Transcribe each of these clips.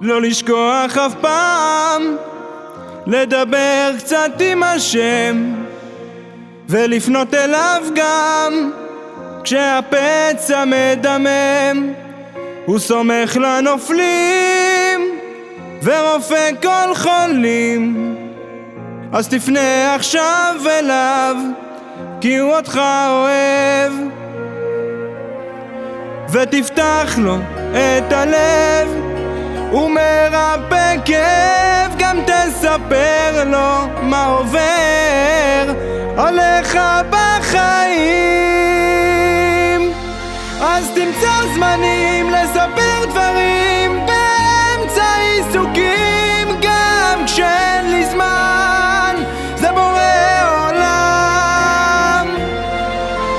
לא לשכוח אף פעם לדבר קצת עם השם ולפנות אליו גם כשהפצע מדמם הוא סומך לנופלים ורופא כל חולים. אז תפנה עכשיו אליו כי הוא אותך אוהב. ותפתח לו את הלב הוא מרפא כאב גם תספר לו מה עובר. עליך בחיים. אז תמצא זמנים לספר דברים באמצע עיסוקים גם כשאין לי זמן. זה בורא עולם.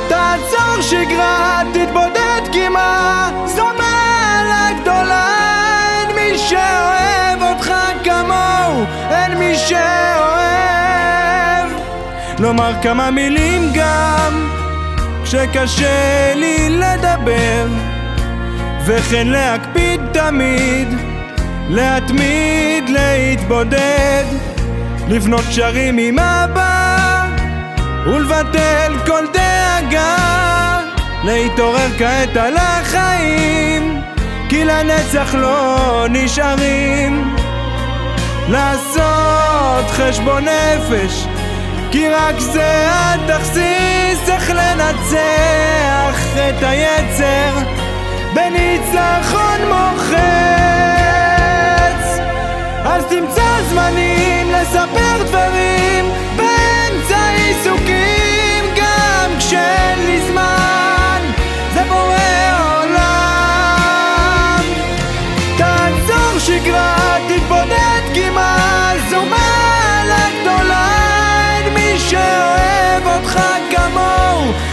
תעצור שגרה תתבודד קימה זו מעלה מי שאוהב לומר כמה מילים גם כשקשה לי לדבר. וכן להקפיד תמיד להתמיד להתבודד. לבנות קשרים עם אבא ולבטל כל דאגה. להתעורר כעת על החיים כי לנצח לא נשארים. לעשות חשבון נפש כי רק זה התכסיס איך לנצח את היצר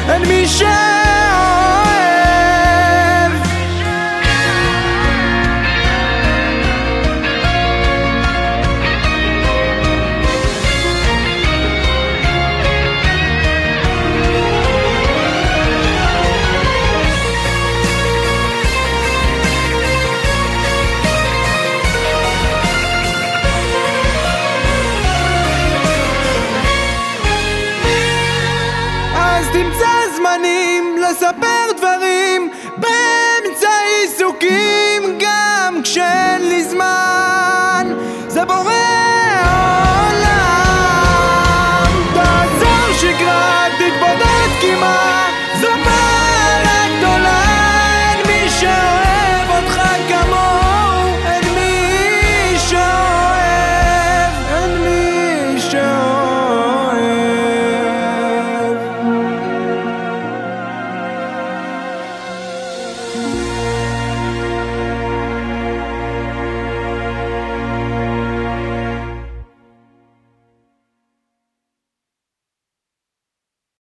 and Michelle. זמנים לספר